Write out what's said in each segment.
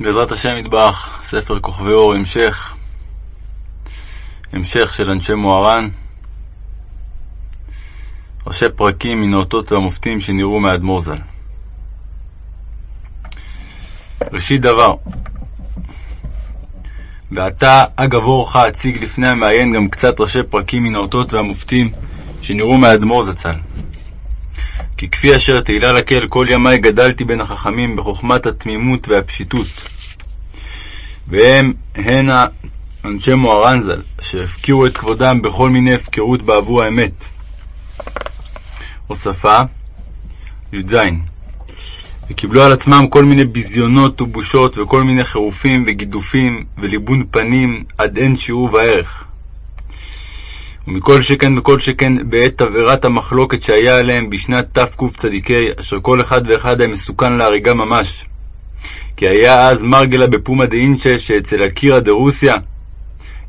בעזרת השם יתברך, ספר כוכבי אור, המשך, המשך של אנשי מוהר"ן, ראשי פרקים מן האותות והמופתים שנראו מאדמו"ר ז"ל. ראשית דבר, ועתה אגב אורך אציג לפני המעיין גם קצת ראשי פרקים מן האותות והמופתים שנראו מאדמו"ר זצ"ל. כי כפי אשר תהילה לקהל כל ימי גדלתי בין החכמים בחוכמת התמימות והפשיטות. והם הנה אנשי מוהר"ן ז"ל, שהפקירו את כבודם בכל מיני הפקרות בעבור האמת. הוספה י"ז וקיבלו על עצמם כל מיני ביזיונות ובושות וכל מיני חירופים וגידופים וליבון פנים עד אין שיעור וערך. ומכל שכן וכל שכן בעת תבערת המחלוקת שהיה עליהם בשנת תקצ"ק, אשר כל אחד ואחד היה מסוכן להריגה ממש. כי היה אז מרגלה בפומה דאינצ'ה שאצל אקירא דרוסיה,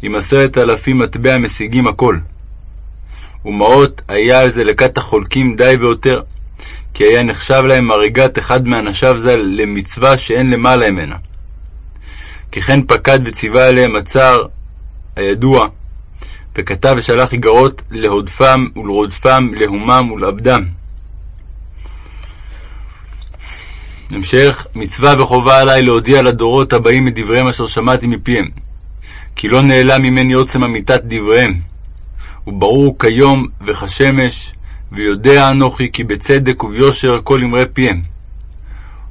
עם עשרת אלפים מטבע משיגים הכל. ומעות היה על זה לכת החולקים די ויותר, כי היה נחשב להם הריגת אחד מאנשיו ז"ל למצווה שאין למעלה ממנה. כי כן פקד וציווה עליהם הצער הידוע, וכתב ושלח איגרות להודפם ולרודפם, להומם ולאבדם. המשך, מצווה וחובה עלי להודיע לדורות הבאים את דבריהם אשר שמעתי מפיהם, כי לא נעלם ממני עוצם אמיתת דבריהם, וברור כיום וכשמש, ויודע אנוכי כי בצדק וביושר כל אמרי פיהם,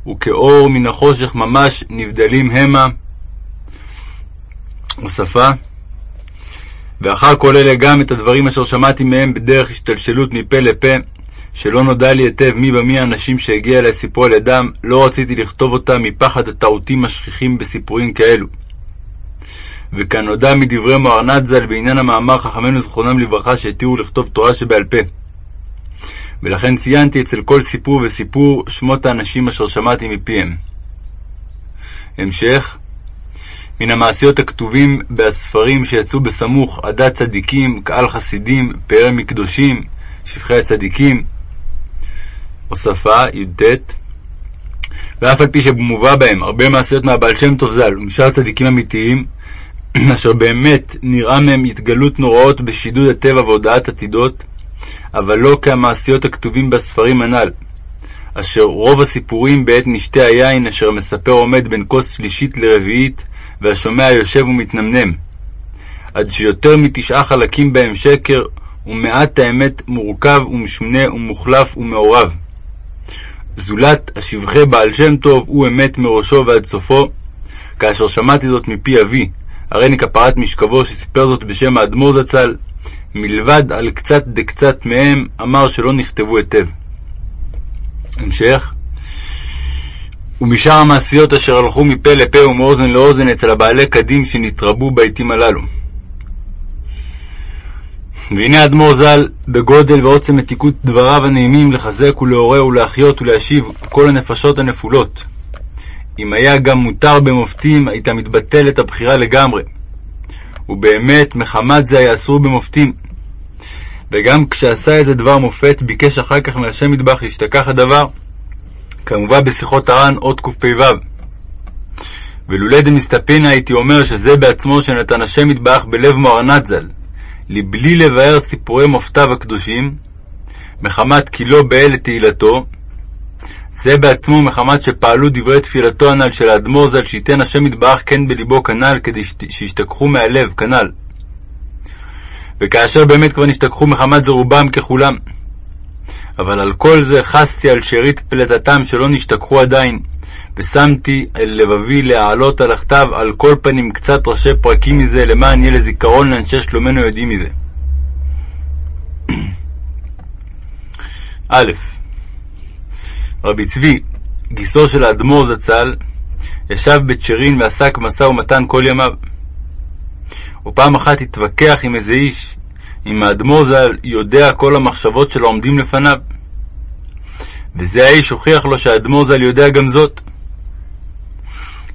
וכאור מן החושך ממש נבדלים המה. הוספה. ואחר כל אלה גם את הדברים אשר שמעתי מהם בדרך השתלשלות מפה לפה, שלא נודע לי היטב מי במי האנשים שהגיע אלי סיפור על ידם, לא רציתי לכתוב אותם מפחד הטעותים השכיחים בסיפורים כאלו. וכאן נודע מדברי מוהרנת ז"ל בעניין המאמר חכמינו זכרונם לברכה שהתירו לכתוב תורה שבעל פה. ולכן ציינתי אצל כל סיפור וסיפור שמות האנשים אשר שמעתי מפיהם. המשך מן המעשיות הכתובים בספרים שיצאו בסמוך עדת צדיקים, קהל חסידים, פארי מקדושים, שפחי הצדיקים. הוספה י"ט ואף על פי שמובא בהם הרבה מעשיות מהבעל שם טוב ז"ל ומשאר צדיקים אמיתיים, אשר באמת נראה מהם התגלות נוראות בשידוד הטבע והודעת עתידות, אבל לא כהמעשיות הכתובים בספרים הנ"ל, אשר רוב הסיפורים בעת משתה היין אשר המספר עומד בין כוס שלישית לרביעית, והשומע יושב ומתנמנם, עד שיותר מתשעה חלקים בהם שקר, ומעט האמת מורכב ומשונה ומוחלף ומעורב. זולת השבחי בעל שם טוב הוא אמת מראשו ועד סופו, כאשר שמעתי זאת מפי אבי, הריני כפרת משכבו שסיפר זאת בשם האדמו"ר זצ"ל, מלבד על קצת דקצת מהם אמר שלא נכתבו היטב. המשך ומשאר המעשיות אשר הלכו מפה לפה ומאוזן לאוזן אצל הבעלי קדים שנתרבו בעתים הללו. והנה אדמו"ר ז"ל, בגודל ועוצם מתיקות דבריו הנעימים לחזק ולעורר ולהחיות ולהשיב כל הנפשות הנפולות. אם היה גם מותר במופתים, הייתה מתבטלת הבחירה לגמרי. ובאמת, מחמת זה היה אסור במופתים. וגם כשעשה איזה דבר מופת, ביקש אחר כך מהשם מטבח להשתכח הדבר. כמובן בשיחות הר"ן עוד קפ"ו. ולולא דמסתפינא הייתי אומר שזה בעצמו שנתן השם יתברך בלב מוהרנת ז"ל, לבלי לבאר סיפורי מופתיו הקדושים, מחמת כי לא באל לתהילתו, זה בעצמו מחמת שפעלו דברי תפילתו הנ"ל של האדמו"ר ז"ל, שייתן השם יתברך כן בליבו כנ"ל, כדי שישתכחו מהלב כנ"ל. וכאשר באמת כבר נשתכחו מחמת זה רובם ככולם. אבל על כל זה חסתי על שארית פלטתם שלא נשתכחו עדיין, ושמתי אל לבבי להעלות על הכתב על כל פנים קצת ראשי פרקים מזה, למען יהיה לזיכרון לאנשי שלומנו יודעים מזה. א. רבי צבי, גיסו של האדמו"ר זצ"ל, ישב בצ'רין ועסק משא ומתן כל ימיו. ופעם אחת התווכח עם איזה איש, אם האדמו"ר ז"ל יודע כל המחשבות של העומדים לפניו. וזה האיש הוכיח לו שהאדמו"ר ז"ל יודע גם זאת.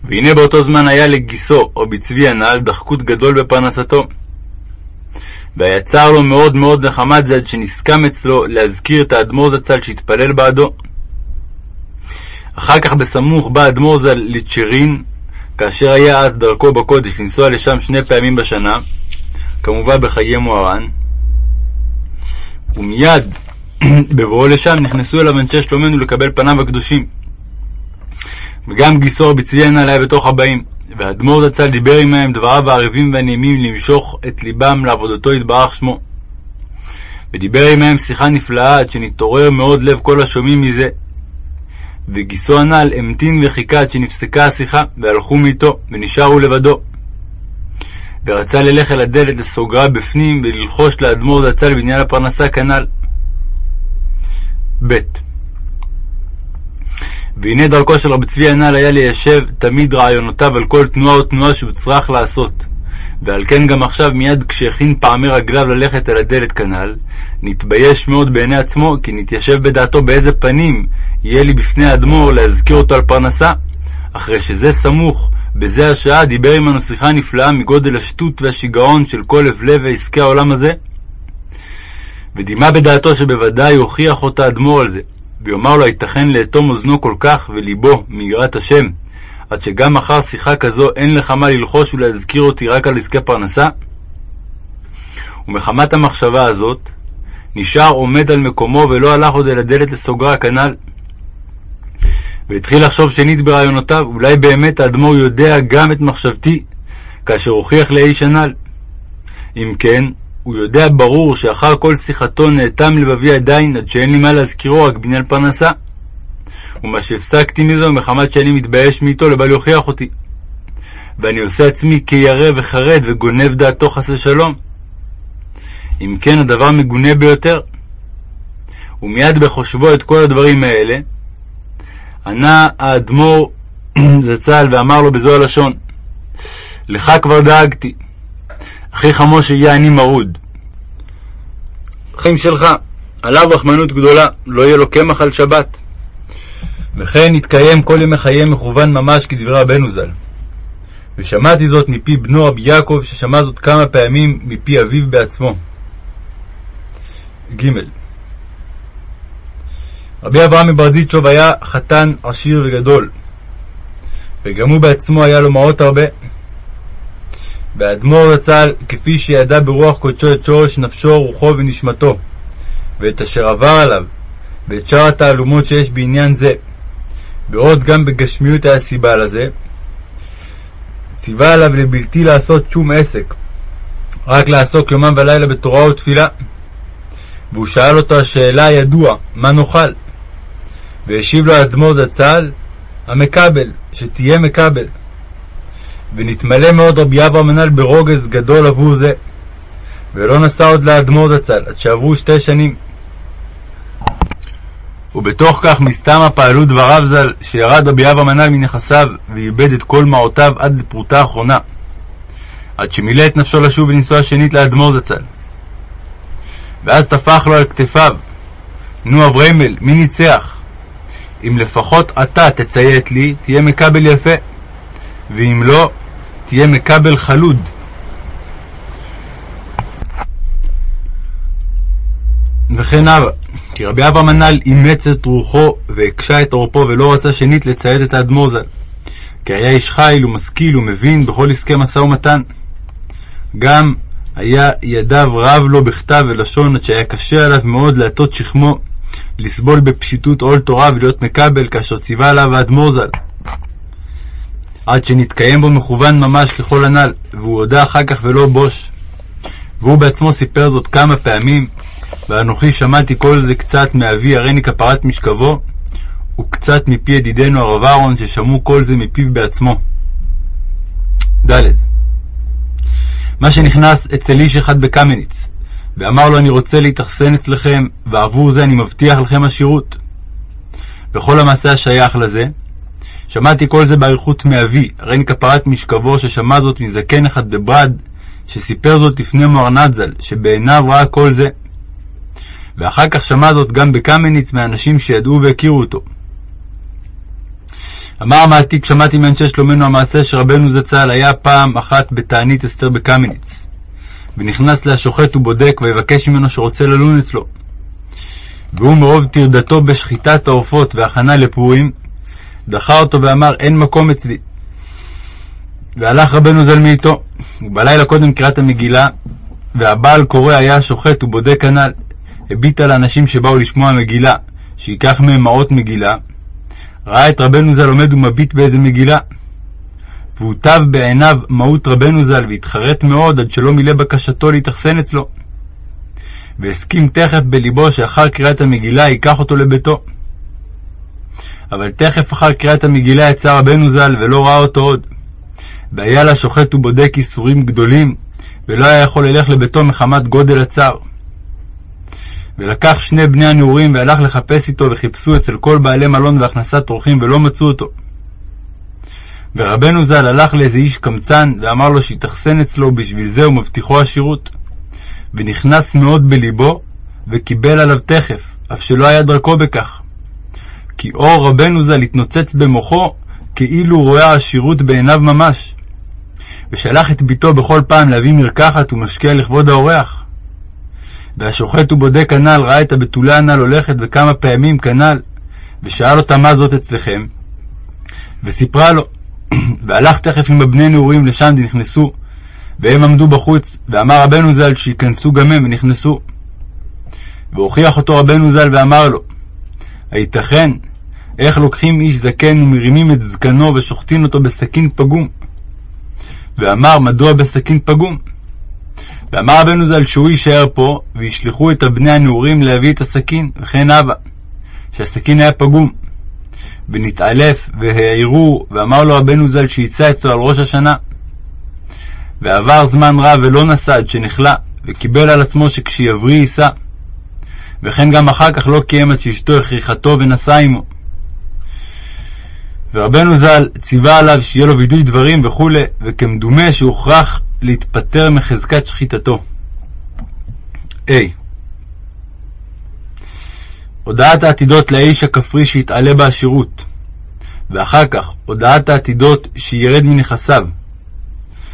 והנה באותו זמן היה לגיסו, רבי צבי הנ"ל, דחקות גדול בפרנסתו. והיה צר לו מאוד מאוד נחמת זה עד שנסכם אצלו להזכיר את האדמו"ר זצ"ל שהתפלל בעדו. אחר כך בסמוך בא אדמו"ר ז"ל לצ'רין, כאשר היה אז דרכו בקודש לנסוע לשם שני פעמים בשנה, כמובן בחיי מוהר"ן, ומיד בבואו לשם נכנסו אליו אנשי שלומנו לקבל פניו הקדושים. וגם גיסו רבי צבי הנ"ל היה בתוך הבאים, והאדמו"ר זצ"ל דיבר עמהם דבריו הערבים והנעימים למשוך את ליבם לעבודתו יתברך שמו. ודיבר עמהם שיחה נפלאה עד שנתעורר מאוד לב כל השומעים מזה. וגיסו הנ"ל המתין וחיכה עד שנפסקה השיחה, והלכו מאיתו, ונשארו לבדו. ורצה ללך אל הדלת לסוגרה בפנים וללחוש לאדמו"ר זצ"ל בעניין הפרנסה כנ"ל. ב. והנה דרכו של רבי צבי הנ"ל היה ליישב תמיד רעיונותיו על כל תנועה או תנועה שהוא צריך לעשות. ועל כן גם עכשיו מיד כשהכין פעמי רגליו ללכת אל הדלת כנ"ל, נתבייש מאוד בעיני עצמו, כי נתיישב בדעתו באיזה פנים יהיה לי בפני האדמו"ר להזכיר אותו על פרנסה, אחרי שזה סמוך, בזה השעה דיבר עמנו שיחה נפלאה מגודל השטות והשיגעון של כל הבלי ועסקי העולם הזה. ודימה בדעתו שבוודאי יוכיח אותה אדמו"ר על זה, ויאמר לו הייתכן לאטום אוזנו כל כך וליבו מיראת השם, עד שגם אחר שיחה כזו אין לך מה ללחוש ולהזכיר אותי רק על עסקי פרנסה? ומחמת המחשבה הזאת, נשאר עומד על מקומו ולא הלך עוד אל הדלת לסוגרה כנ"ל. והתחיל לחשוב שנית ברעיונותיו, אולי באמת האדמו"ר יודע גם את מחשבתי, כאשר הוכיח לאיש הנ"ל. אם כן, הוא יודע ברור שאחר כל שיחתו נאטם לבבי עדיין, עד שאין לי מה להזכירו רק בעניין פרנסה. ומה שהפסקתי מזו מחמת שאני מתבייש מאיתו לבל יוכיח אותי. ואני עושה עצמי כירא וחרד וגונב דעתו חס ושלום. אם כן הדבר מגונה ביותר. ומיד בחושבו את כל הדברים האלה, ענה האדמו"ר זצ"ל ואמר לו בזו הלשון, לך כבר דאגתי, אחי חמו שיהיה אני מרוד. אחים שלך, עליו רחמנות גדולה, לא יהיה לו קמח על שבת. וכן יתקיים כל ימי חייהם מכוון ממש כדברי רבנו ז"ל. ושמעתי זאת מפי בנו רבי יעקב, ששמע זאת כמה פעמים מפי אביו בעצמו. ג. רבי אברהם מברדיצ'וב היה חתן עשיר וגדול, וגם הוא בעצמו היה לו מעות הרבה. והאדמו"ר זצ"ל, כפי שידע ברוח קודשו את שורש נפשו, רוחו ונשמתו, ואת אשר עבר עליו, ואת שאר התעלומות שיש בעניין זה, בעוד גם בגשמיות היה סיבה לזה, ציווה עליו לבלתי לעשות שום עסק, רק לעסוק יומם ולילה בתורה ותפילה. והוא שאל אותו השאלה הידוע, מה נאכל? והשיב לו האדמו"ר זצ"ל, המקבל, שתהיה מקבל. ונתמלא מאוד רבי אברהם הנ"ל ברוגז גדול עבור זה, ולא נסע עוד לאדמו"ר זצ"ל, עד שעברו שתי שנים. ובתוך כך מסתמה פעלו דבריו ז"ל, שירד רבי אברהם הנ"ל מנכסיו, ואיבד את כל מעותיו עד לפרוטה האחרונה, עד שמילא את נפשו לשוב ולנסוע שנית לאדמו"ר זצ"ל. ואז טפח לו על כתפיו, נו אבריימל, מי ניצח? אם לפחות אתה תציית לי, תהיה מקבל יפה, ואם לא, תהיה מקבל חלוד. וכן הלאה, כי רבי אברהם הנ"ל אימץ את רוחו והקשה את עורפו ולא רצה שנית לצייד את האדמו"ר ז"ל, כי היה איש חיל ומשכיל ומבין בכל עסקי משא ומתן. גם היה ידיו רב לו בכתב ולשון עד שהיה קשה עליו מאוד להטות שכמו, לסבול בפשיטות עול תורה ולהיות מקבל כאשר ציווה עליו האדמו"ר ז"ל. עד שנתקיים בו מכוון ממש ככל הנ"ל, והוא הודה אחר כך ולא בוש. והוא בעצמו סיפר זאת כמה פעמים, ואנוכי שמעתי כל זה קצת מאבי הריני כפרת משכבו, וקצת מפי ידידנו הרב אהרון, ששמעו כל זה מפיו בעצמו. ד. מה שנכנס אצל איש אחד בקמניץ, ואמר לו אני רוצה להתאכסן אצלכם, ועבור זה אני מבטיח לכם עשירות. וכל המעשה השייך לזה, שמעתי כל זה באריכות מאבי, הריני כפרת משכבו, ששמע זאת מזקן אחד בברד, שסיפר זאת לפני מוהרנת ז"ל, שבעיניו ראה כל זה. ואחר כך שמע זאת גם בקמניץ מאנשים שידעו והכירו אותו. אמר המעתיק, שמעתי מאנשי שלומנו המעשה שרבנו זצ"ל היה פעם אחת בתענית אסתר בקמניץ, ונכנס להשוחט ובודק, ויבקש ממנו שרוצה ללון אצלו. והוא מרוב טרדתו בשחיטת העופות והכנה לפורים, דחה אותו ואמר, אין מקום אצלי. והלך רבנו ז"ל מאיתו. ובלילה קודם קריאת המגילה, והבעל קורא היה שוחט ובודק כנ"ל. הביט על האנשים שבאו לשמוע מגילה, שייקח מהם מעות מגילה. ראה את רבנו ז"ל עומד ומביט באיזה מגילה. והוטב בעיניו מהות רבנו ז"ל, והתחרט מאוד עד שלא מילא בקשתו להתאכסן אצלו. והסכים תכף בלבו שאחר קריאת המגילה ייקח אותו לביתו. אבל תכף אחר קריאת המגילה יצא רבנו ז"ל ולא ראה אותו עוד. והיה לה שוחט ובודק איסורים גדולים, ולא היה יכול ללך לביתו מחמת גודל הצער. ולקח שני בני הנעורים והלך לחפש איתו וחיפשו אצל כל בעלי מלון והכנסת אורחים ולא מצאו אותו. ורבנו ז"ל הלך לאיזה איש קמצן ואמר לו שיתאכסן אצלו בשביל זה ומבטיחו עשירות. ונכנס מאוד בלבו וקיבל עליו תכף, אף שלא היה דרכו בכך. כי אור רבנו ז"ל התנוצץ במוחו כאילו הוא רואה עשירות בעיניו ממש. ושלח את ביתו בכל פעם להביא מרקחת ומשקיע לכבוד האורח. והשוחט ובודק כנ"ל ראה את הבתולה הנ"ל הולכת וכמה פעמים כנ"ל, ושאל אותה מה זאת אצלכם, וסיפרה לו, והלך תכף עם הבני נעורים לשם ונכנסו, והם עמדו בחוץ, ואמר רבנו ז"ל שייכנסו גם הם ונכנסו. והוכיח אותו רבנו ז"ל ואמר לו, הייתכן, איך לוקחים איש זקן ומרימים את זקנו ושוחטים אותו בסכין פגום? ואמר, מדוע בסכין פגום? ואמר רבנו ז"ל שהוא יישאר פה, וישלחו את הבני הנעורים להביא את הסכין, וכן הווה, שהסכין היה פגום. ונתעלף, והעירו, ואמר לו רבנו ז"ל שיצא אצלו על ראש השנה. ועבר זמן רב ולא נסע עד שנחלה, וקיבל על עצמו שכשיבריא יישא. וכן גם אחר כך לא קיים עד שאשתו הכריחתו ונסע עמו. ורבנו ז"ל ציווה עליו שיהיה לו וידוי דברים וכולי, וכמדומה שהוכרח להתפטר מחזקת שחיטתו. ה. הודעת העתידות לאיש הכפרי שיתעלה בעשירות, ואחר כך הודעת העתידות שירד מנכסיו,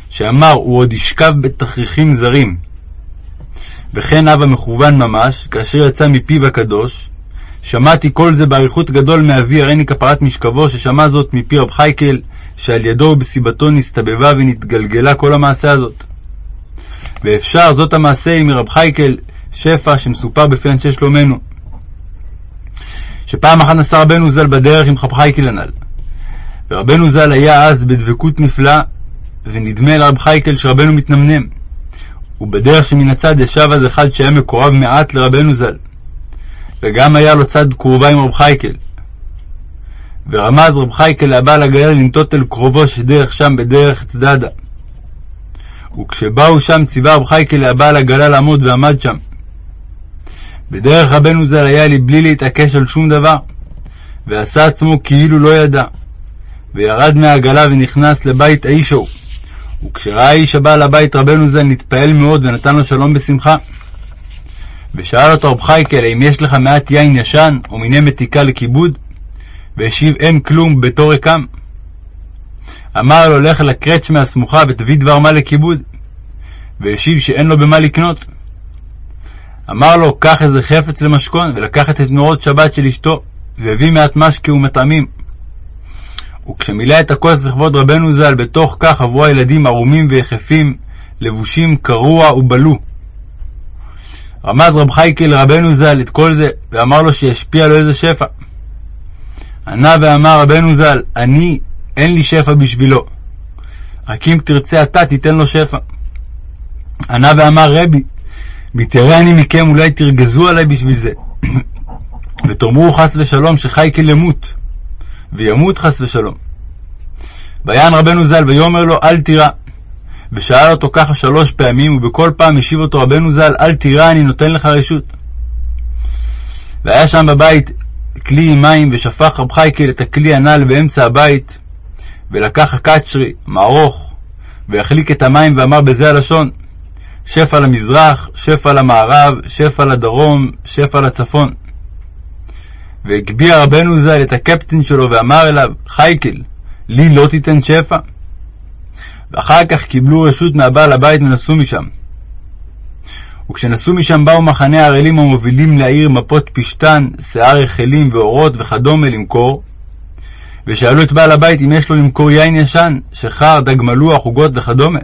שאמר הוא עוד ישכב בתכריכים זרים. וכן אב המכוון ממש, כאשר יצא מפיו הקדוש, שמעתי כל זה באריכות גדול מאבי הריני כפרת משכבו, ששמע זאת מפי רב חייקל, שעל ידו ובסיבתו נסתבבה ונתגלגלה כל המעשה הזאת. ואפשר זאת המעשה עם רב חייקל, שפע שמסופר בפי אנשי שלומנו. שפעם אחת נסע רבנו ז"ל בדרך עם רב חייקל הנ"ל. ורבנו ז"ל היה אז בדבקות נפלאה, ונדמה לרב חייקל שרבנו מתנמנם. ובדרך שמן הצד ישב אז אחד שהיה מקורב מעט לרבנו ז"ל. וגם היה לו צד קרובה עם רב חייקל. ורמז רב חייקל לבעל הגייל לנטות אל קרובו שדרך שם בדרך צדדה. וכשבאו שם ציווה רב חייקל לבעל הגלה לעמוד ועמד שם. בדרך רבנו ז"ל היה לי בלי להתעקש על שום דבר, ועשה עצמו כאילו לא ידע, וירד מהעגלה ונכנס לבית האיש ההוא. וכשראה האיש הבא לבית רבנו ז"ל נתפעל מאוד ונתן לו שלום בשמחה. ושאל אותו רב חייקל, האם יש לך מעט יין ישן, או מיני מתיקה לכיבוד? והשיב, אין כלום, ביתו ריקם. אמר לו, לך לקרצ'מה הסמוכה ותביא דבר מה לכיבוד. והשיב שאין לו במה לקנות. אמר לו, קח איזה חפץ למשכון, ולקח את נורות שבת של אשתו, והביא מעט משקה ומטעמים. וכשמילא את הכוס לכבוד רבנו ז"ל, בתוך כך עברו הילדים ערומים ויחפים, לבושים קרוע ובלו. רמז רב חייקל לרבנו ז"ל את כל זה, ואמר לו שישפיע לו איזה שפע. ענה ואמר רבנו ז"ל, אני, אין לי שפע בשבילו. רק אם תרצה אתה, תיתן לו שפע. ענה ואמר רבי, מתראה אני מכם, אולי תרגזו עלי בשביל זה. ותאמרו חס ושלום שחייקל ימות, וימות חס ושלום. ויען רבנו ז"ל ויאמר לו, אל תירא. ושאל אותו ככה שלוש פעמים, ובכל פעם השיב אותו רבנו ז"ל, אל תירא, אני נותן לך רשות. והיה שם בבית כלי עם מים, ושפך רב חייקל את הכלי הנ"ל באמצע הבית, ולקח הקצ'רי, מערוך, והחליק את המים, ואמר בזה הלשון, שפע למזרח, שפע למערב, שפע לדרום, שפע לצפון. והגביה רבנו ז"ל את הקפטן שלו ואמר אליו, חייקל, לי לא תיתן שפע? ואחר כך קיבלו רשות מהבעל הבית ונסעו משם. וכשנסעו משם באו מחנה הערלים המובילים לעיר מפות פשתן, שיער רחלים ואורות וכדומה למכור, ושאלו את בעל הבית אם יש לו למכור יין ישן, שחר, דג מלוח, עוגות וכדומה.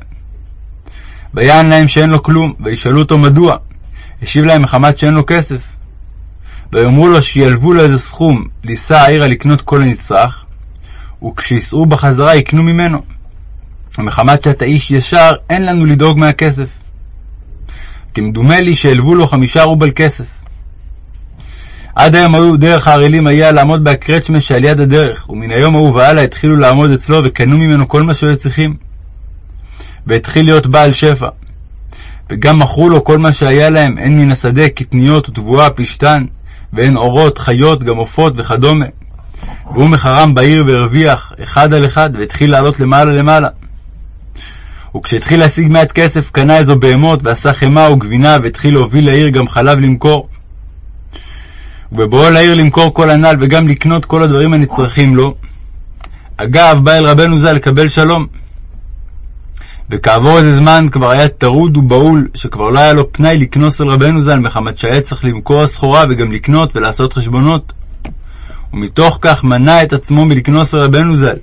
ויען להם שאין לו כלום, וישאלו אותו מדוע. השיב להם מחמת שאין לו כסף. ויאמרו לו שילוו לו איזה סכום לישא העירה לקנות כל הנצרך, וכשיסעו בחזרה יקנו ממנו. ומחמת שאתה איש ישר, אין לנו לדאוג מהכסף. כמדומה לי שהלוו לו חמישה רובל כסף. עד היום היו דרך הערלים היה לעמוד בהקרצ'מה שעל יד הדרך, ומן היום ההוא והלאה התחילו לעמוד אצלו וקנו ממנו כל מה שהיו צריכים. והתחיל להיות בעל שפע. וגם מכרו לו כל מה שהיה להם, הן מן השדה, קטניות ותבואה, פשתן, והן אורות, חיות, גם עופות וכדומה. והוא מחרם בעיר והרוויח, אחד על אחד, והתחיל לעלות למעלה למעלה. וכשהתחיל להשיג מעט כסף, קנה איזו בהמות, ועשה חמאה וגבינה, והתחיל להוביל לעיר גם חלב למכור. ובבואו לעיר למכור כל הנ"ל, וגם לקנות כל הדברים הנצרכים לו, אגב, בא אל רבנו ז"ל לקבל שלום. וכעבור איזה זמן כבר היה טרוד ובהול, שכבר לא היה לו פנאי לקנוס על רבנו ז"ל, מחמת שהיה צריך למכור הסחורה וגם לקנות ולעשות חשבונות. ומתוך כך מנע את עצמו מלקנוס על רבנו ז"ל,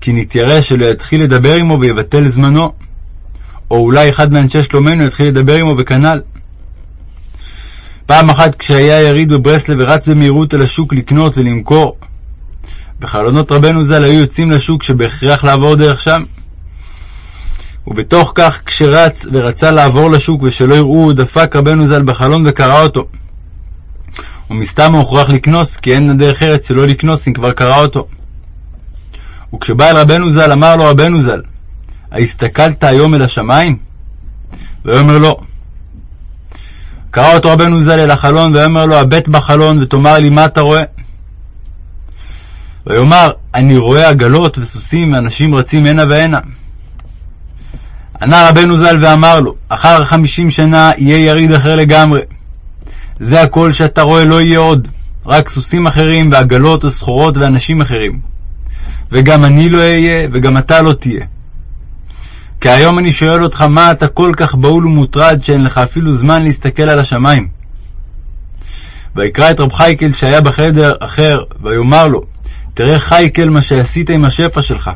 כי נתיירא שלא יתחיל לדבר עמו ויבטל זמנו, או אולי אחד מאנשי שלומנו יתחיל לדבר עמו וכנ"ל. פעם אחת כשהיה יריד בברסלב ורץ במהירות אל השוק לקנות ולמכור, בחלונות רבנו ז"ל היו יוצאים לשוק שבהכרח לעבור דרך שם. ובתוך כך כשרץ ורצה לעבור לשוק ושלא יראו, דפק רבנו ז"ל בחלון וקרא אותו. ומסתם הוא הוכרח לקנוס, כי אין דרך ארץ שלא לקנוס אם כבר קרא אותו. וכשבא אל רבנו ז"ל, אמר לו רבנו ז"ל, ההסתכלת היום אל השמיים? ויאמר לו. קרא אותו רבנו ז"ל אל החלון, ויאמר לו, הבט בחלון ותאמר לי מה אתה רואה? ויאמר, אני רואה עגלות וסוסים ואנשים רצים הנה והנה. ענה רבנו ז"ל ואמר לו, אחר חמישים שנה יהיה יריד אחר לגמרי. זה הכל שאתה רואה לא יהיה עוד, רק סוסים אחרים ועגלות וסחורות ואנשים אחרים. וגם אני לא אהיה, וגם אתה לא תהיה. כי היום אני שואל אותך, מה אתה כל כך בהול ומוטרד שאין לך אפילו זמן להסתכל על השמיים? ויקרא את רב חייקל שהיה בחדר אחר, ויאמר לו, תראה חייקל מה שעשית עם השפע שלך,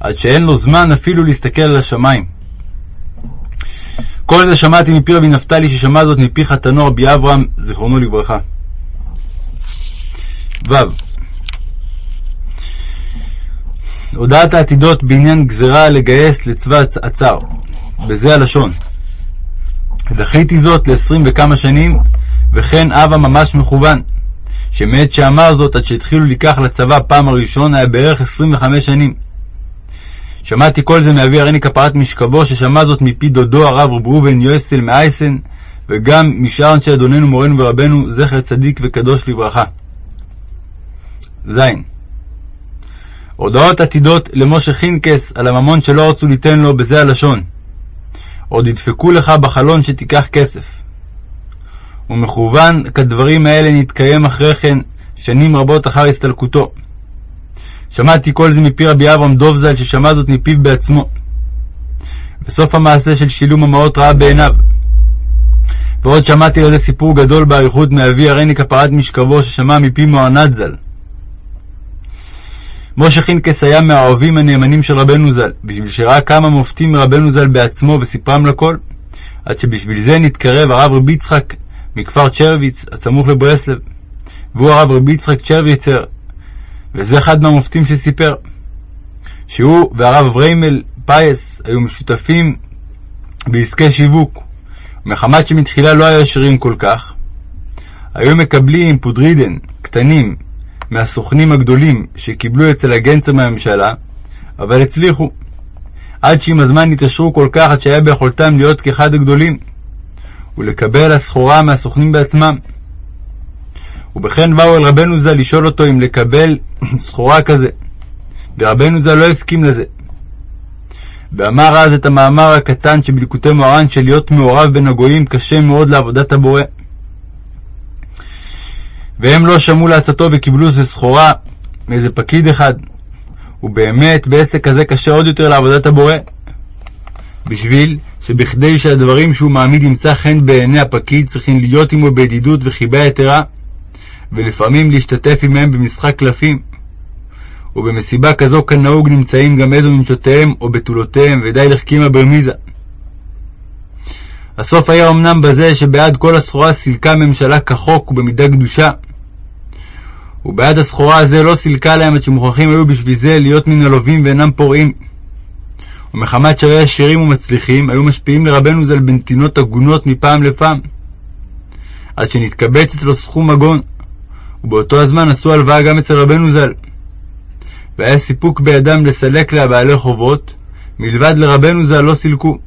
עד שאין לו זמן אפילו להסתכל על השמיים. כל זה שמעתי מפי רבי נפתלי, ששמע זאת מפי חתנו רבי אברהם, זיכרונו לברכה. ו. הודעת העתידות בעניין גזרה לגייס לצבא הצר, בזה הלשון. דחיתי זאת לעשרים וכמה שנים, וכן אבא ממש מכוון, שמעת שאמר זאת עד שהתחילו לקח לצבא פעם הראשון היה בערך עשרים וחמש שנים. שמעתי כל זה מאבי הריני כפרת משכבו, ששמע זאת מפי דודו הרב רב ראובן יוסל מאייסן, וגם משאר אנשי אדוננו מורנו ורבנו, זכר צדיק וקדוש לברכה. ז. הודעות עתידות למשה חינקס על הממון שלא רצו ליתן לו בזה הלשון. עוד ידפקו לך בחלון שתיקח כסף. ומכוון כדברים האלה נתקיים אחרי כן שנים רבות אחר הסתלקותו. שמעתי כל זה מפי רבי אברהם דוב ז"ל, ששמע זאת מפיו בעצמו. בסוף המעשה של שילום המעות ראה בעיניו. ועוד שמעתי על זה סיפור גדול באריכות מאבי הריני כפרת משכבו, ששמע מפי מוענת ז"ל. משה חינקס היה מהאוהבים הנאמנים של רבנו ז"ל, בשביל שראה כמה מופתים מרבנו ז"ל בעצמו וסיפרם לכל, עד שבשביל זה נתקרב הרב רבי יצחק מכפר צ'רוויץ, הסמוך לברסלב, והוא הרב רבי יצחק צ'רוויצר, וזה אחד מהמופתים שסיפר, שהוא והרב אבריימל פייס היו משותפים בעסקי שיווק, ומחמת שמתחילה לא היו ישרים כל כך, היו מקבלים פודרידן קטנים מהסוכנים הגדולים שקיבלו אצל הגנצר מהממשלה, אבל הצליחו, עד שעם הזמן התעשרו כל כך עד שהיה ביכולתם להיות כאחד הגדולים, ולקבל הסחורה מהסוכנים בעצמם. ובכן באו אל רבנו ז"ל לשאול אותו אם לקבל סחורה כזה, ורבנו ז"ל לא הסכים לזה. ואמר אז את המאמר הקטן שבליקוטי מוהר"ן של להיות מעורב בין הגויים קשה מאוד לעבודת הבורא. והם לא שמעו לעצתו וקיבלו איזה סחורה מאיזה פקיד אחד. ובאמת בעסק כזה קשה עוד יותר לעבודת הבורא. בשביל שבכדי שהדברים שהוא מעמיד ימצא חן בעיני הפקיד צריכים להיות עמו בידידות וחיבה יתרה, ולפעמים להשתתף עמהם במשחק קלפים. ובמסיבה כזו כנהוג נמצאים גם איזו מנשותיהם או בתולותיהם, ודי לחכימה ברמיזה. הסוף היה אמנם בזה שבעד כל הסחורה סילקה הממשלה כחוק ובמידה קדושה, ובעד הסחורה הזה לא סילקה להם עד שמוכרחים היו בשביל זה להיות מן הלווים ואינם פורעים. ומחמת שהיו עשירים ומצליחים, היו משפיעים לרבנו ז"ל בנתינות הגונות מפעם לפעם, עד שנתקבץ אצלו סכום מגון, ובאותו הזמן עשו הלוואה גם אצל רבנו ז"ל. והיה סיפוק בידם לסלק לבעלי חובות, מלבד לרבנו ז"ל לא סילקו.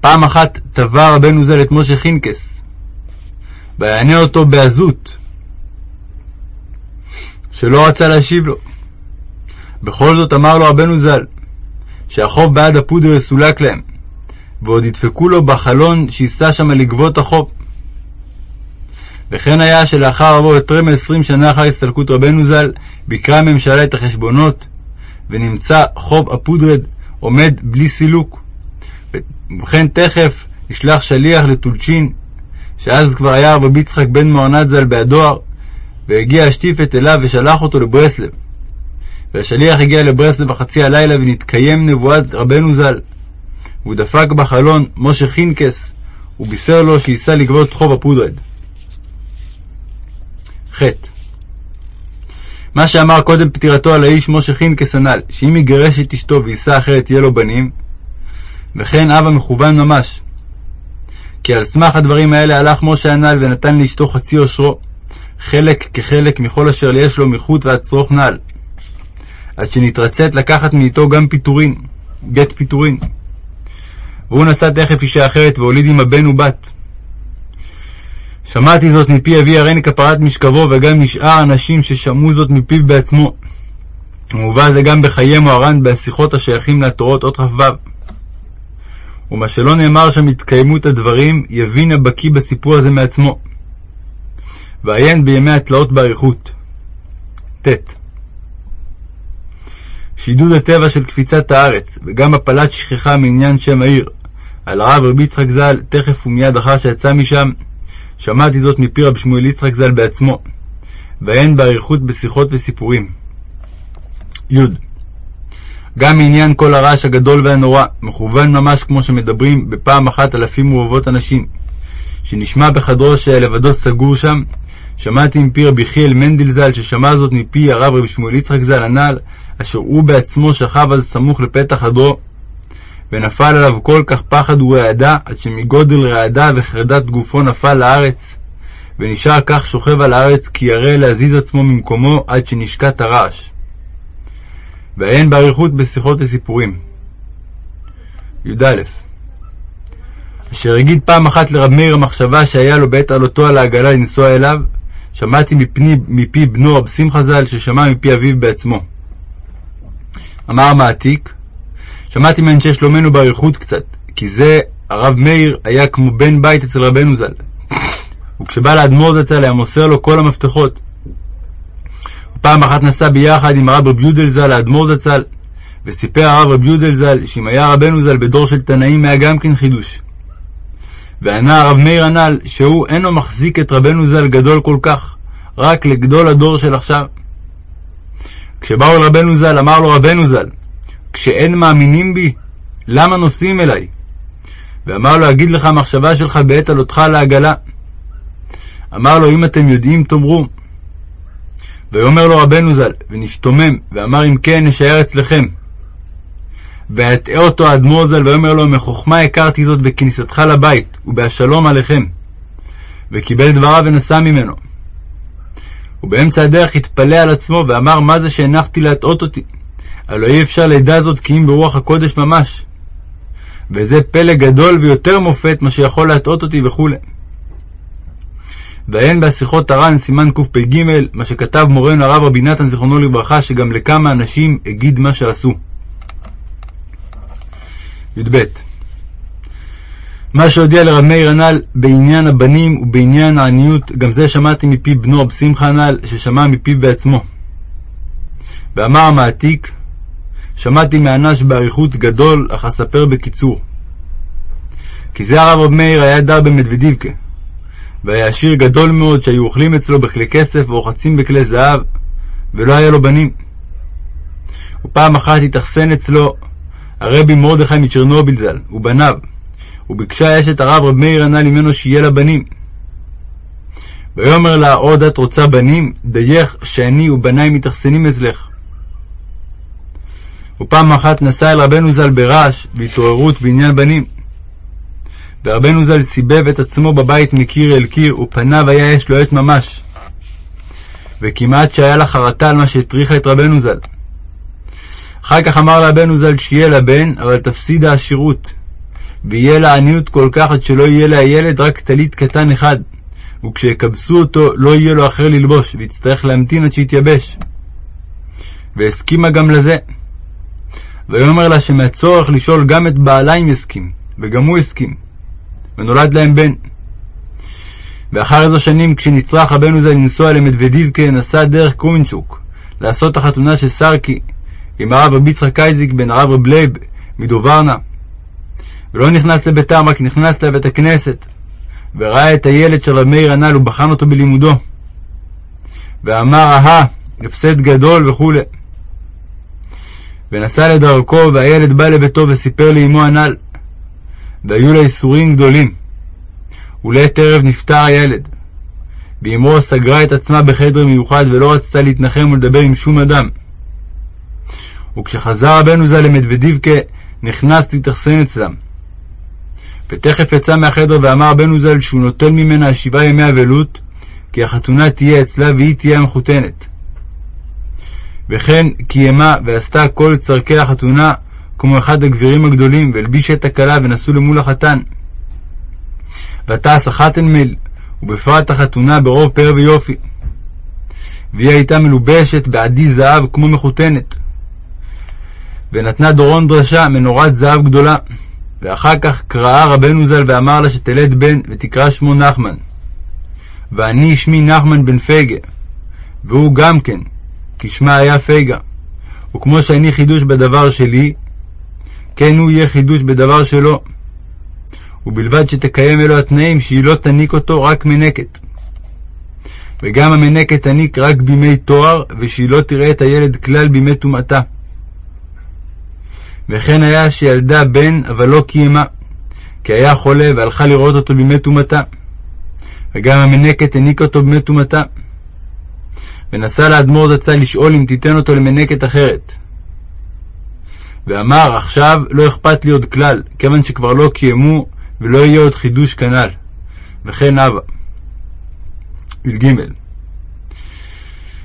פעם אחת תבע רבנו ז"ל את משה חינקס, ויענה אותו בעזות, שלא רצה להשיב לו. בכל זאת אמר לו רבנו ז"ל, שהחוב בעד הפודר יסולק להם, ועוד ידפקו לו בחלון שייסע שם לגבות החוב. וכן היה שלאחר עבור יותר מ-20 שנה אחר הסתלקות רבנו ז"ל, ביקרה הממשלה את החשבונות, ונמצא חוב הפודרד עומד בלי סילוק. ובכן תכף נשלח שליח לטולצ'ין, שאז כבר היה רבי יצחק בן מוענת ז"ל בהדואר, והגיע השטיפת אליו ושלח אותו לברסלב. והשליח הגיע לברסלב בחצי הלילה ונתקיים נבואת רבנו ז"ל. והוא דפק בחלון משה חינקס, ובישר לו שייסע לגבות חוב הפודרד. ח. מה שאמר קודם פטירתו על האיש משה חינקס הנ"ל, שאם יגרש את אשתו ויישא אחרת יהיה לו בנים, וכן אב המכוון ממש. כי על סמך הדברים האלה הלך משה הנ"ל ונתן לאשתו חצי עושרו, חלק כחלק מכל אשר יש לו מחוט ועד שרוך נעל, עד שנתרצת לקחת מאיתו גם פיטורין, גט פיטורין. והוא נשא תכף אישה אחרת והוליד עמה בן ובת. שמעתי זאת מפי אבי הריני כפרת משכבו, וגם משאר אנשים ששמעו זאת מפיו בעצמו. ומובא זה גם בחיי מוהר"ן בהשיחות השייכים לתורות אות כ"ו. ומה שלא נאמר שם התקיימות הדברים, יבין הבקיא בסיפור הזה מעצמו. ועיין בימי התלאות באריכות. ט. שידוד הטבע של קפיצת הארץ, וגם הפלת שכחה מעניין שם העיר, על הרב רבי יצחק ז"ל, תכף ומיד אחר שיצא משם, שמעתי זאת מפי רב שמואל יצחק ז"ל בעצמו, ועיין באריכות בשיחות וסיפורים. י. גם מעניין כל הרעש הגדול והנורא, מכוון ממש כמו שמדברים בפעם אחת אלפים ורבבות אנשים, שנשמע בחדרו שהיה לבדו סגור שם, שמעתי מפי רבי חיאל מנדל ז"ל, ששמע זאת מפי הרב רבי שמואל יצחק ז"ל הנ"ל, אשר הוא בעצמו שכב אז סמוך לפתח חדרו, ונפל עליו כל כך פחד ורעדה, עד שמגודל רעדה וחרדת גופו נפל לארץ, ונשאר כך שוכב על הארץ, כי ירא להזיז עצמו ממקומו עד שנשקט הרעש. ועיין באריכות בשיחות וסיפורים. י"א אשר הגיד פעם אחת לרב מאיר המחשבה שהיה לו בעת עלותו על העגלה לנסוע אליו, שמעתי מפני, מפי בנו רב שמחה ז"ל, ששמע מפי אביו בעצמו. אמר מעתיק, שמעתי מאנשי שלומנו באריכות קצת, כי זה הרב מאיר היה כמו בן בית אצל רבנו ז"ל. וכשבא לאדמו"ר זצ"ל היה מוסר לו כל המפתחות. ופעם אחת נסע ביחד עם הרב רב יודל ז"ל לאדמו"ר זצ"ל, וסיפר הרב רב יודל ז"ל שאם היה רבנו ז"ל בדור של תנאים היה גם כן חידוש. וענה הרב מאיר הנ"ל שהוא אינו מחזיק את רבנו ז"ל גדול כל כך, רק לגדול הדור של עכשיו. כשבאו אל רבנו ז"ל, אמר לו רבנו ז"ל, כשאין מאמינים בי, למה נוסעים אליי? ואמר לו, אגיד לך המחשבה שלך בעת עלותך לעגלה. אמר לו, אם אתם יודעים, תאמרו. ויאמר לו רבנו ז"ל, ונשתומם, ואמר אם כן, נשאר אצלכם. ויטעה אותו האדמו"ר ז"ל, ויאמר לו, מחוכמה הכרתי זאת בכניסתך לבית, ובהשלום עליכם. וקיבל דבריו ונסע ממנו. ובאמצע הדרך התפלא על עצמו, ואמר, מה זה שהנחתי להטעות אותי? הלא אי אפשר לדע זאת כי אם ברוח הקודש ממש. וזה פלא גדול ויותר מופת מה שיכול להטעות אותי וכו'. ועיין בהשיחות הר"ן, סימן קפ"ג, מה שכתב מורנו הרב רבי נתן זיכרונו לברכה, שגם לכמה אנשים הגיד מה שעשו. י"ב מה שהודיע לרב מאיר הנ"ל בעניין הבנים ובעניין העניות, גם זה שמעתי מפי בנו רב שמחה הנ"ל, ששמע מפיו בעצמו. ואמר המעתיק, שמעתי מאנש באריכות גדול, אך אספר בקיצור. כי זה הרב רב מאיר היה דר במדוודיבקה, והיה עשיר גדול מאוד שהיו אוכלים אצלו בכלי כסף ורוחצים בכלי זהב, ולא היה לו בנים. ופעם אחת התאכסן אצלו הרבי מרדכי מצ'רנוביל ז"ל, ובניו, וביקשה אשת הרב רב מאיר הנ"ל ממנו שיהיה לה בנים. ויאמר לה, עוד את רוצה בנים? דייך שאני ובניי מתאכסנים אצלך. ופעם אחת נסע אל רבנו ז"ל ברעש והתעוררות בעניין בנים. ורבנו ז"ל סיבב את עצמו בבית מקיר אל קיר, ופניו היה אש לוהט ממש. וכמעט שהיה לה חרטה על מה שהטריחה את רבנו ז"ל. אחר כך אמר רבנו ז"ל שיהיה לה בן, אבל תפסיד העשירות. ויהיה לה עניות כל כך עד שלא יהיה לה ילד רק טלית קטן אחד. וכשיקבסו אותו לא יהיה לו אחר ללבוש, ויצטרך להמתין עד שיתייבש. והסכימה גם לזה. ויאמר לה שמהצורך לשאול גם את בעלה אם יסכים, וגם הוא הסכים. ונולד להם בן. ואחר איזו שנים, כשנצרך רבנו זה לנסוע למדוודיבקה, נסע דרך קומנצ'וק, לעשות החתונה של סרקי, עם הרב רבי יצחק אייזיק בן הרב רב לייב מדוברנה. ולא נכנס לביתם, רק נכנס לבית הכנסת, וראה את הילד של רב מאיר הנ"ל ובחן אותו בלימודו. ואמר, אהה, הפסד גדול וכו'. ונסע לדרכו, והילד בא לביתו וסיפר לאמו הנ"ל. והיו לה ייסורים גדולים. ולעת ערב נפטר הילד. ואמו סגרה את עצמה בחדר מיוחד ולא רצתה להתנחם ולדבר עם שום אדם. וכשחזר רבנו ז"ל למדוודיבקה, נכנס להתאכסן אצלם. ותכף יצא מהחדר ואמר רבנו ז"ל שהוא נוטל ממנה שבעה ימי אבלות, כי החתונה תהיה אצלה והיא תהיה המחותנת. וכן קיימה ועשתה כל צורכי החתונה כמו אחד הגבירים הגדולים, והלבישה את הכלה ונסעו למול החתן. ותעש החתן מיל, ובפרט החתונה ברוב פאר ויופי. והיא הייתה מלובשת בעדי זהב כמו מחותנת. ונתנה דורון דרשה מנורת זהב גדולה. ואחר כך קראה רבנו ז"ל ואמר לה שתלד בן ותקרא שמו נחמן. ואני שמי נחמן בן פייגה, והוא גם כן, כי שמה היה פייגה. וכמו שאני חידוש בדבר שלי, כן הוא יהיה חידוש בדבר שלו. ובלבד שתקיים אלו התנאים שהיא לא תניק אותו רק מנקת. וגם המנקת תניק רק בימי תואר, ושהיא לא תראה את הילד כלל בימי טומאתה. וכן היה שילדה בן, אבל לא קיימה, כי היה חולה והלכה לראות אותו בימי טומאתה. וגם המנקת הניקה אותו בימי טומאתה. ונסע לאדמו"ר זצ"ל לשאול אם תיתן אותו למנקת אחרת. ואמר, עכשיו לא אכפת לי עוד כלל, כיוון שכבר לא קיימו ולא יהיה עוד חידוש כנ"ל. וכן הווה. י"ג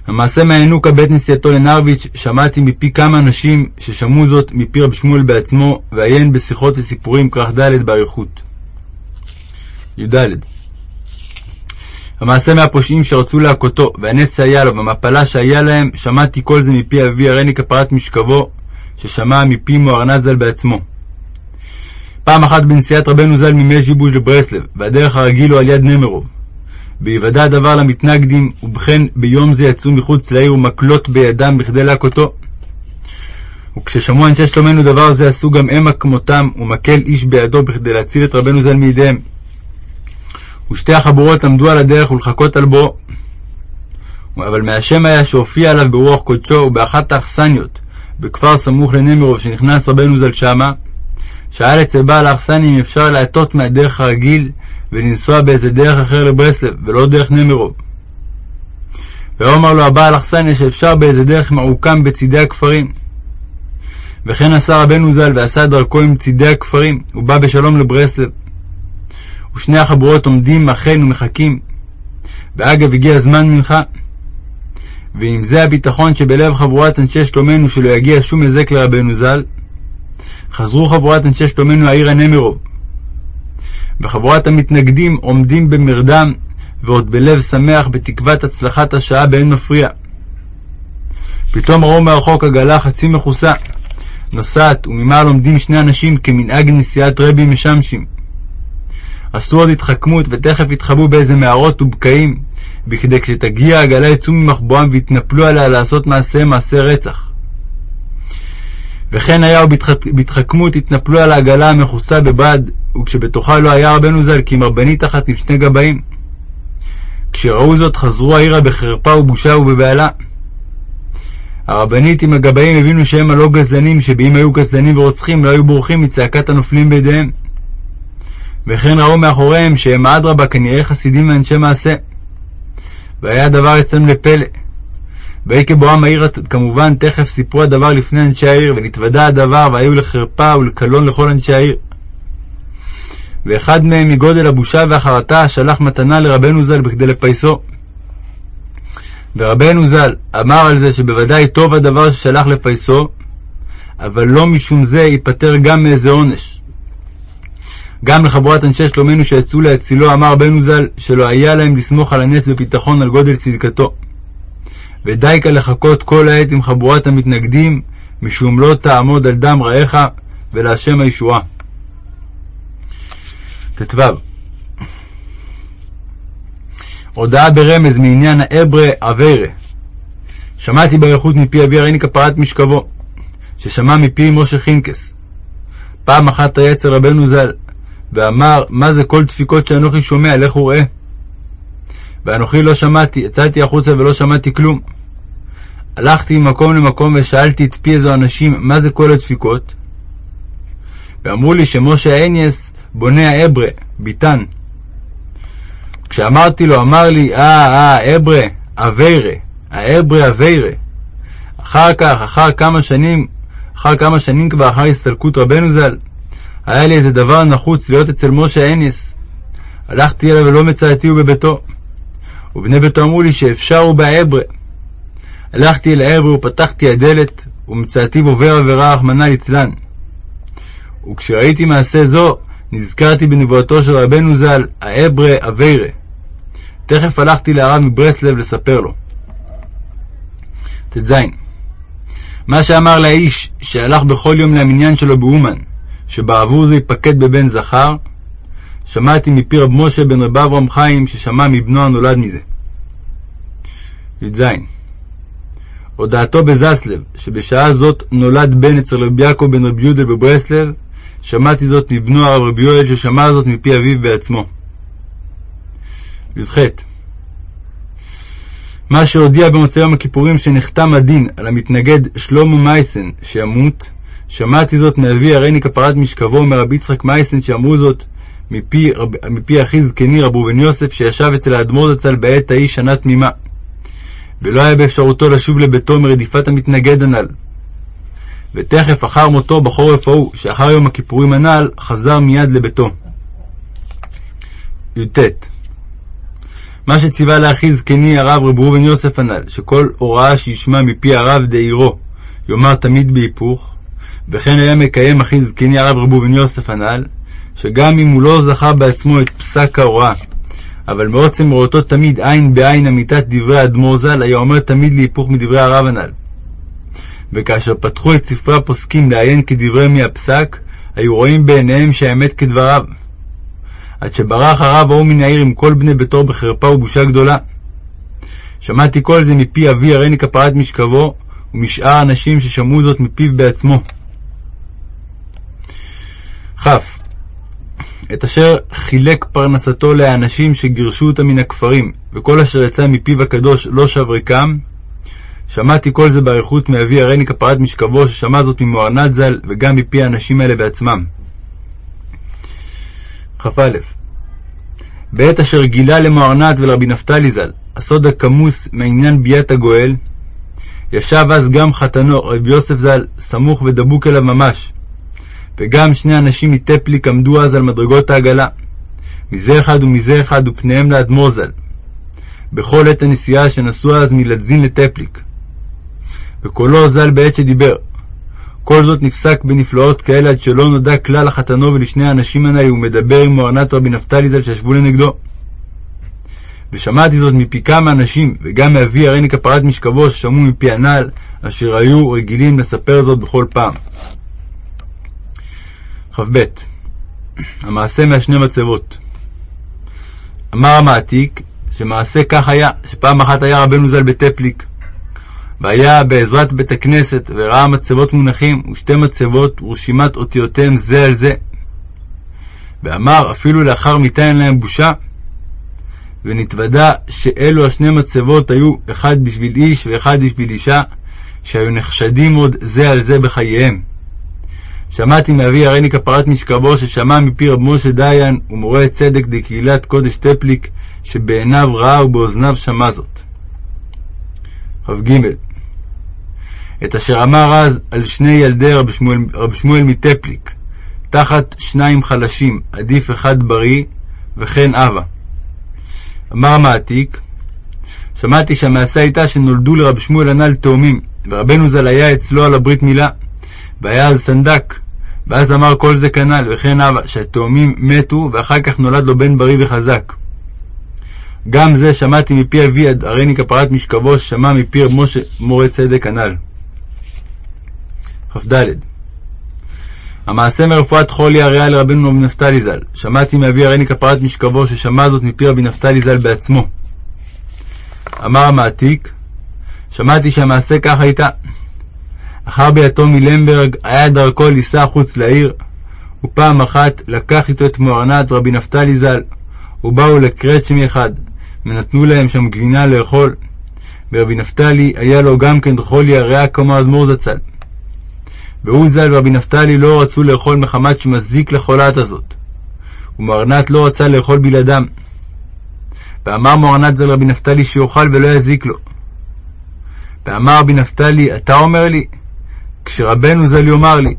המעשה מהינוקה בית נסיעתו לנרביץ' שמעתי מפי כמה אנשים ששמעו זאת מפי רב שמואל בעצמו, ועיין בשיחות וסיפורים כרך ד' באריכות. י"ד המעשה מהפושעים שרצו להכותו, והנס שהיה לו, והמפלה שהיה להם, שמעתי כל זה מפי אבי הריני כפרת משכבו, ששמע מפי מוהרנת ז"ל בעצמו. פעם אחת בנסיעת רבנו ז"ל ממי ז'יבוש לברסלב, והדרך הרגיל הוא על יד נמרוב. ויוודע הדבר למתנגדים, ובכן ביום זה יצאו מחוץ לעיר ומקלות בידם בכדי להכותו. וכששמעו אנשי שלומנו דבר זה, עשו גם המה כמותם, ומקל איש בידו בכדי להציל את רבנו ז"ל מידיהם. ושתי החבורות עמדו על הדרך ולחכות על בואו. אבל מהשם היה שהופיע עליו ברוח קודשו, ובאחת האכסניות, בכפר סמוך לנמרוב, שנכנס רבנו ז"ל שמה, שאל אצל בעל האכסניה אם אפשר להטות מהדרך הרגיל ולנסוע באיזה דרך אחר לברסלב, ולא דרך נמרוב. ואומר לו הבעל אכסניה שאפשר באיזה דרך מעוקם בצידי הכפרים. וכן עשה רבנו ז"ל ועשה דרכו עם צידי הכפרים, ובא בשלום לברסלב. ושני החבורות עומדים אכן ומחכים. ואגב הגיע זמן מנחה. ואם זה הביטחון שבלב חבורת אנשי שלומנו שלא יגיע שום היזק לרבנו ז"ל, חזרו חבורת אנשי שלומנו העיר הנמרוב. וחבורת המתנגדים עומדים במרדם, ועוד בלב שמח בתקוות הצלחת השעה באין מפריע. פתאום ראו מרחוק עגלה חצי מכוסה, נוסעת, וממעל עומדים שני אנשים כמנהג נסיעת רבי משמשים. עשו עוד התחכמות, ותכף יתחבאו באיזה מערות ובקעים, בכדי כשתגיע העגלה יצאו ממחבואם ויתנפלו עליה לעשות מעשה מעשה רצח. וכן היה ובהתחכמות התנפלו על העגלה המכוסה בבד, וכשבתוכה לא היה רבנו ז"ל כי מרבנית אחת עם שני גבאים. כשראו זאת חזרו העירה בחרפה ובושה ובבהלה. הרבנית עם הגבאים הבינו שהם הלא גזלנים, שבאם היו גזלנים ורוצחים לא היו בורחים מצעקת הנופלים בידיהם. וכן ראו מאחוריהם שהם אדרבה כנראה חסידים ואנשי מעשה. והיה הדבר אצלם לפלא. ויהי כבואם העיר כמובן תכף סיפרו הדבר לפני אנשי העיר, ונתוודע הדבר, והיו לחרפה ולקלון לכל אנשי העיר. ואחד מהם מגודל הבושה והחרטה שלח מתנה לרבנו ז"ל בכדי לפייסו. ורבנו ז"ל אמר על זה שבוודאי טוב הדבר ששלח לפייסו, אבל לא משום זה ייפטר גם מאיזה עונש. גם לחבורת אנשי שלומנו שיצאו להצילו אמר רבנו ז"ל שלא היה להם לסמוך על הנס בביטחון על גודל צדקתו. ודייקה לחכות כל העת עם חבורת המתנגדים, משום לא תעמוד על דם רעיך ולהשם הישועה. ט"ו הודעה ברמז מעניין האברה אביירה שמעתי באריכות מפי אבי הריני כפרת משכבו, ששמע מפי משה חינקס. פעם אחת היה אצל רבנו ז"ל, ואמר, מה זה כל דפיקות שאנוכי שומע, לך וראה. ואנוכי לא שמעתי, יצאתי החוצה ולא שמעתי כלום. הלכתי ממקום למקום ושאלתי את פי איזו אנשים, מה זה כל הדפיקות? ואמרו לי שמשה האניאס בונה האברה, ביטן. כשאמרתי לו, אמר לי, אה, אה, אברה, אביירה, האברה אביירה. אחר כך, אחר כמה שנים, אחר כמה שנים כבר, אחר הסתלקות רבנו ז"ל, היה לי איזה דבר נחוץ להיות אצל משה האניאס. הלכתי אליו ולא מצאתיהו בביתו. ובני ביתו אמרו לי שאפשר הוא באברה. הלכתי אל האברה ופתחתי הדלת, ומצאתיו עובר עבירה רחמנא ליצלן. וכשראיתי מעשה זו, נזכרתי בנבואתו של רבנו ז"ל, האברה אביירה. תכף הלכתי להרב מברסלב לספר לו. ט"ז מה שאמר לאיש שהלך בכל יום למניין שלו באומן, שבעבור זה ייפקד בבן זכר, שמעתי מפי רב משה בן רב אברהם חיים, ששמע מבנו הנולד מזה. י"ז הודעתו בזסלב, שבשעה זאת נולד בן אצל רבי יעקב בן רבי יהודה בברסלב, שמעתי זאת מבנו הרב רבי יואל, ששמע זאת מפי אביו בעצמו. י"ח מה שהודיע במוצאי יום הכיפורים שנחתם הדין על המתנגד שלמה מייסן שימות, שמעתי זאת מאבי הריני כפרת משכבו ומרבי יצחק מייסן שאמרו זאת מפי, מפי אחי זקני רב ראובן יוסף שישב אצל האדמו"ר זצ"ל בעת ההיא שנה תמימה. ולא היה באפשרותו לשוב לביתו מרדיפת המתנגד הנ"ל. ותכף אחר מותו בחורף ההוא, שאחר יום הכיפורים הנ"ל, חזר מיד לביתו. י"ט מה שציווה לאחי זקני הרב רב ראובן יוסף הנ"ל, שכל הוראה שישמע מפי הרב דעירו, יאמר תמיד בהיפוך, וכן היה מקיים אחי זקני הרב רב ראובן יוסף הנ"ל, שגם אם הוא לא זכה בעצמו את פסק ההוראה, אבל מעוצם ראותו תמיד עין בעין אמיתת דברי האדמו"ר ז"ל, היה אומר תמיד להיפוך מדברי הרב הנ"ל. וכאשר פתחו את ספרי הפוסקים לעיין כדברי מי הפסק, היו רואים בעיניהם שהאמת כדבריו. עד שברח הרב ההוא מן העיר עם כל בני ביתו בחרפה ובושה גדולה. שמעתי כל זה מפי אבי הריני כפרת משכבו, ומשאר אנשים ששמעו זאת מפיו בעצמו. כ. את אשר חילק פרנסתו לאנשים שגירשו אותם מן הכפרים, וכל אשר יצא מפיו הקדוש לא שב ריקם, שמעתי כל זה באריכות מאבי הריני כפרת משכבו, ששמע זאת ממוארנת ז"ל, וגם מפי האנשים האלה בעצמם. כ"א בעת אשר גילה למוארנת ולרבי נפתלי ז"ל הסוד הכמוס מעניין ביאת הגואל, ישב אז גם חתנו, רבי יוסף ז"ל, סמוך ודבוק אליו ממש, וגם שני אנשים מטפליק עמדו אז על מדרגות העגלה, מזה אחד ומזה אחד ופניהם לאדמו"ר ז"ל, בכל עת הנסיעה שנסעו אז מלדזין לטפליק. וקולו ז"ל בעת שדיבר. כל זאת נפסק בנפלאות כאלה עד שלא נודע כלל לחתנו ולשני האנשים הנ"ל ומדבר עם מוארנת רבי נפתלי ז"ל שישבו לנגדו. ושמעתי זאת מפי כמה אנשים, וגם מאבי הריני כפרת משכבו ששמעו מפי הנ"ל, אשר היו רגילים לספר זאת בכל פעם. כ"ב המעשה מהשני מצבות אמר המעתיק שמעשה כך היה, שפעם אחת היה רבנו ז"ל בטפליק, והיה בעזרת בית הכנסת, וראה מצבות מונחים, ושתי מצבות ורשימת אותיותיהם זה על זה. ואמר, אפילו לאחר מיתה אין להם בושה. ונתוודע שאלו השני מצבות היו אחד בשביל איש ואחד בשביל אישה, שהיו נחשדים עוד זה על זה בחייהם. שמעתי מאבי הריני כפרת משכבו ששמע מפי רב משה דיין ומורה צדק דקהילת קודש טפליק שבעיניו ראה ובאוזניו שמע זאת. כ"ג את אשר אמר אז על שני ילדי רב שמואל, רב שמואל מטפליק תחת שניים חלשים עדיף אחד בריא וכן אבה. אמר מעתיק שמעתי שהמעשה הייתה שנולדו לרב שמואל הנ"ל תאומים ורבנו ז"ל היה אצלו על הברית מילה והיה אז סנדק ואז אמר כל זה כנ"ל, וכן אבא, שהתאומים מתו, ואחר כך נולד לו בן בריא וחזק. גם זה שמעתי מפי אבי הריני כפרת משכבו, ששמע מפי משה מורה צדק כנ"ל. כ"ד המעשה מרפואת חולי הריאה לרבנו רבי נפתלי ז"ל. שמעתי מאבי הריני כפרת משכבו, ששמע זאת מפי רבי נפתלי ז"ל בעצמו. אמר המעתיק, שמעתי שהמעשה כך הייתה. אחר ביתו מלמברג היה דרכו ליסע חוץ לעיר, ופעם אחת לקח איתו את מוארנת רבי נפתלי ז"ל, ובאו לקרצ'מי אחד, ונתנו להם שם גבינה לאכול, ורבי נפתלי היה לו גם כן חולי הריאה כמו האדמו"ר זצ"ל. והוא ז"ל ורבי נפתלי לא רצו לאכול מחמת שמזיק לחולת הזאת, ומוארנת לא רצה לאכול בלעדם. ואמר מוארנת ז"ל רבי נפתלי שיאכל ולא יזיק לו. ואמר רבי נפתלי, אתה אומר לי? כשרבנו ז"ל יאמר לי.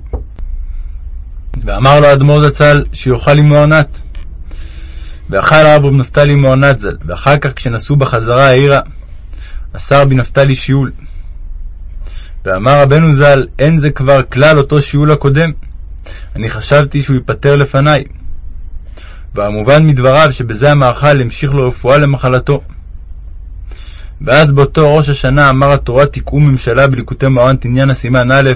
ואמר לו אדמו"ר זצ"ל שיאכל עם מוענת. ואכל הרב רב נפתלי עם מוענת ז"ל, ואחר כך כשנסעו בחזרה העירה, עשה רבי נפתלי שיעול. ואמר רבנו ז"ל, אין זה כבר כלל אותו שיעול הקודם. אני חשבתי שהוא ייפטר לפניי. והמובן מדבריו שבזה המאכל המשיך לו רפואה למחלתו. ואז באותו ראש השנה אמר התורה תקעו ממשלה בליקוטי מרנט עניין הסימן א',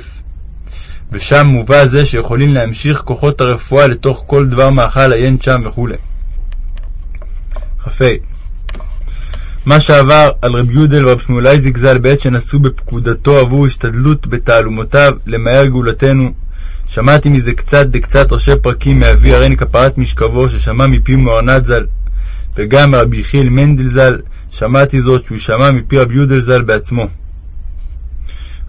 ושם מובא זה שיכולים להמשיך כוחות הרפואה לתוך כל דבר מאכל עיין שם וכו'. כ"ה מה שעבר על רב יודל ורב שמואל אייזיק ז"ל בעת שנשאו בפקודתו עבור השתדלות בתעלומותיו למהר גאולתנו, שמעתי מזה קצת דקצת ראשי פרקים מאבי הריני כפרת משכבו ששמע מפי מוארנת ז"ל, וגם מרבי יחיאל מנדל ז"ל שמעתי זאת שהוא שמע מפי רב יודל ז"ל בעצמו.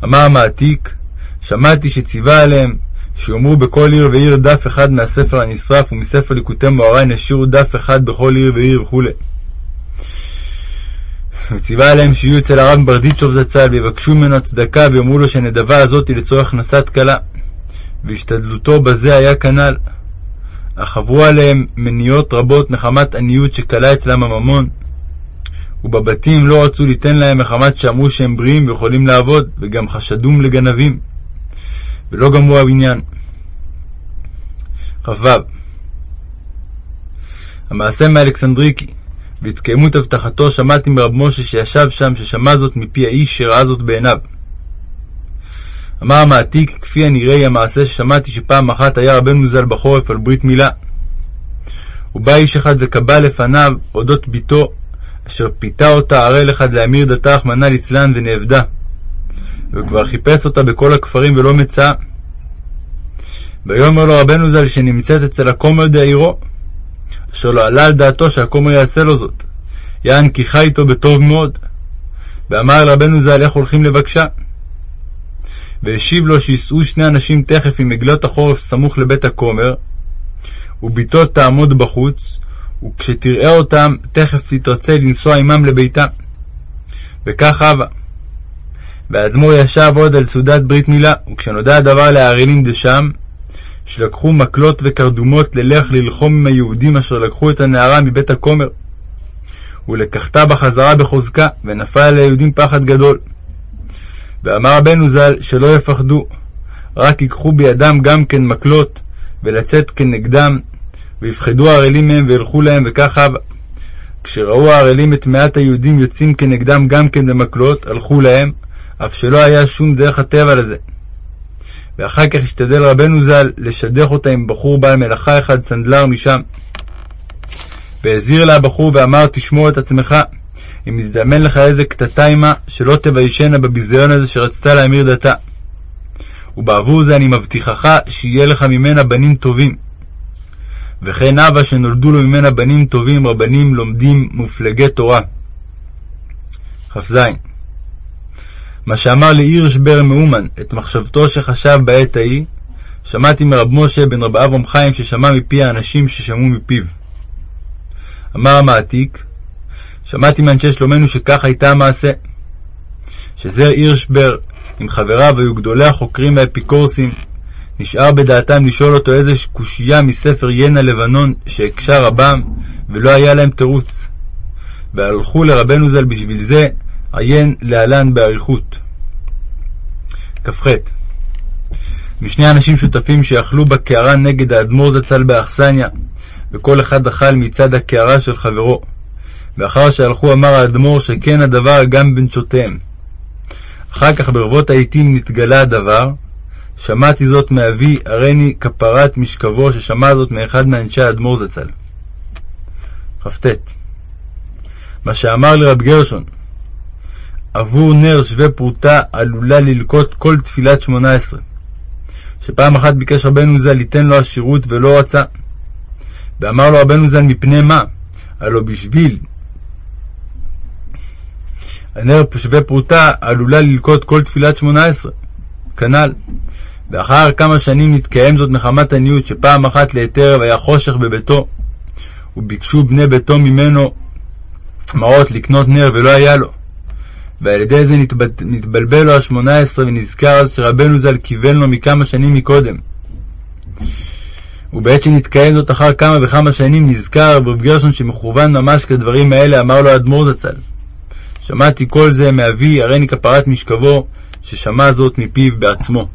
אמר המעתיק, שמעתי שציווה עליהם שיאמרו בכל עיר ועיר דף אחד מהספר הנשרף ומספר ליקוטי מוהר"ן ישאירו דף אחד בכל עיר ועיר וכו'. וציווה עליהם שיהיו אצל הרב ברדיצ'וב זצ"ל ויבקשו ממנו צדקה ויאמרו לו שהנדבה הזאת היא לצורך הכנסת כלה. והשתדלותו בזה היה כנ"ל. אך עברו עליהם מניעות רבות מחמת עניות שכלה אצלם הממון, ובבתים לא רצו ליתן להם מחמת שאמרו שהם בריאים ויכולים לעבוד, וגם חשדום לגנבים, ולא גמרו הבניין. כ"ו המעשה מאלכסנדריקי, והתקיימות הבטחתו שמעתי מרב משה שישב שם, ששמע זאת מפי האיש שראה זאת בעיניו. אמר המעתיק, כפי הנראה היא המעשה ששמעתי שפעם אחת היה רבנו ז"ל בחורף על ברית מילה. ובא איש אחד וקבע לפניו אודות בתו, אשר פיתה אותה ערל אחד להמיר דתה רחמנא ליצלן ונאבדה. וכבר חיפש אותה בכל הכפרים ולא מצאה. ויאמר לו רבנו ז"ל שנמצאת אצל הכומר דעירו, אשר לא עלה על דעתו שהכומר יעשה לו זאת. יען כי חי איתו בטוב מאוד. ואמר לרבנו ז"ל איך הולכים לבקשה. והשיב לו שייסעו שני אנשים תכף עם עגלות החורף סמוך לבית הכומר, ובתו תעמוד בחוץ, וכשתראה אותם, תכף תתרצה לנסוע עמם לביתה. וכך הווה. והאדמו"ר ישב עוד על סעודת ברית מילה, וכשנודע הדבר לערלים דשם, שלקחו מקלות וקרדומות ללך ללחום עם היהודים אשר לקחו את הנערה מבית הכומר. ולקחתה בחזרה בחוזקה, ונפל על היהודים פחד גדול. ואמר רבנו ז"ל שלא יפחדו, רק ייקחו בידם גם כן מקלות, ולצאת כנגדם, ויפחדו הערלים מהם וילכו להם, וכך הווה. כשראו הערלים את מעט היהודים יוצאים כנגדם גם כן במקלות, הלכו להם, אף שלא היה שום דרך הטבע לזה. ואחר כך השתדל רבנו ז"ל לשדך אותה עם בחור בעל מלאכה אחד, סנדלר משם. והזהיר לה הבחור ואמר, תשמור את עצמך, אם יזדמן לך איזה קטטה עמה, שלא תביישנה בביזיון הזה שרצתה להמיר דתה. ובעבור זה אני מבטיחך שיהיה לך ממנה בנים טובים. וכן אבא שנולדו לו ממנה בנים טובים, רבנים לומדים מופלגי תורה. כ"ז מה שאמר להירשבר מאומן את מחשבתו שחשב בעת ההיא, שמעתי מרב משה בן רב אברהם חיים ששמע מפי האנשים ששמעו מפיו. אמר המעתיק, שמעתי מאנשי שלומנו שכך הייתה המעשה. שזר הירשבר עם חבריו היו גדולי החוקרים והאפיקורסים, נשאר בדעתם לשאול אותו איזה קושייה מספר ינה לבנון שהקשה רבם, ולא היה להם תירוץ. והלכו לרבנו ז"ל בשביל זה, עיין להלן באריכות. כ"ח משני אנשים שותפים שאכלו בקערה נגד האדמו"ר זצ"ל באכסניה, וכל אחד אכל מצד הקערה של חברו. ואחר שהלכו אמר האדמו"ר שכן הדבר גם בנשותיהם. אחר כך ברבות העתים נתגלה הדבר, שמעתי זאת מאבי, הריני כפרת משכבו, ששמע זאת מאחד מאנשי האדמו"ר זצ"ל. כ"ט מה שאמר לרב גרשון, עבור נר שווה פרוטה עלולה ללקוט כל תפילת שמונה עשרה. שפעם אחת ביקש רבנו ז"ל ליתן לו עשירות ולא רצה. ואמר לו רבנו ז"ל מפני מה? הלא בשביל הנר שווה פרוטה עלולה ללקוט כל תפילת שמונה עשרה. כנ"ל. ואחר כמה שנים נתקיים זאת מחמת עניות שפעם אחת לעת ערב היה חושך בביתו וביקשו בני ביתו ממנו מעות לקנות נר ולא היה לו. ועל ידי זה נתבל... נתבלבל לו השמונה עשרה ונזכר אז שרבנו ז"ל כיוון לו מכמה שנים מקודם. ובעת שנתקיים זאת אחר כמה וכמה שנים נזכר רב גרשון שמכוון ממש כדברים האלה אמר לו האדמו"ר זצ"ל. שמעתי כל זה מאבי הריני כפרת משכבו ששמע זאת מפיו בעצמו.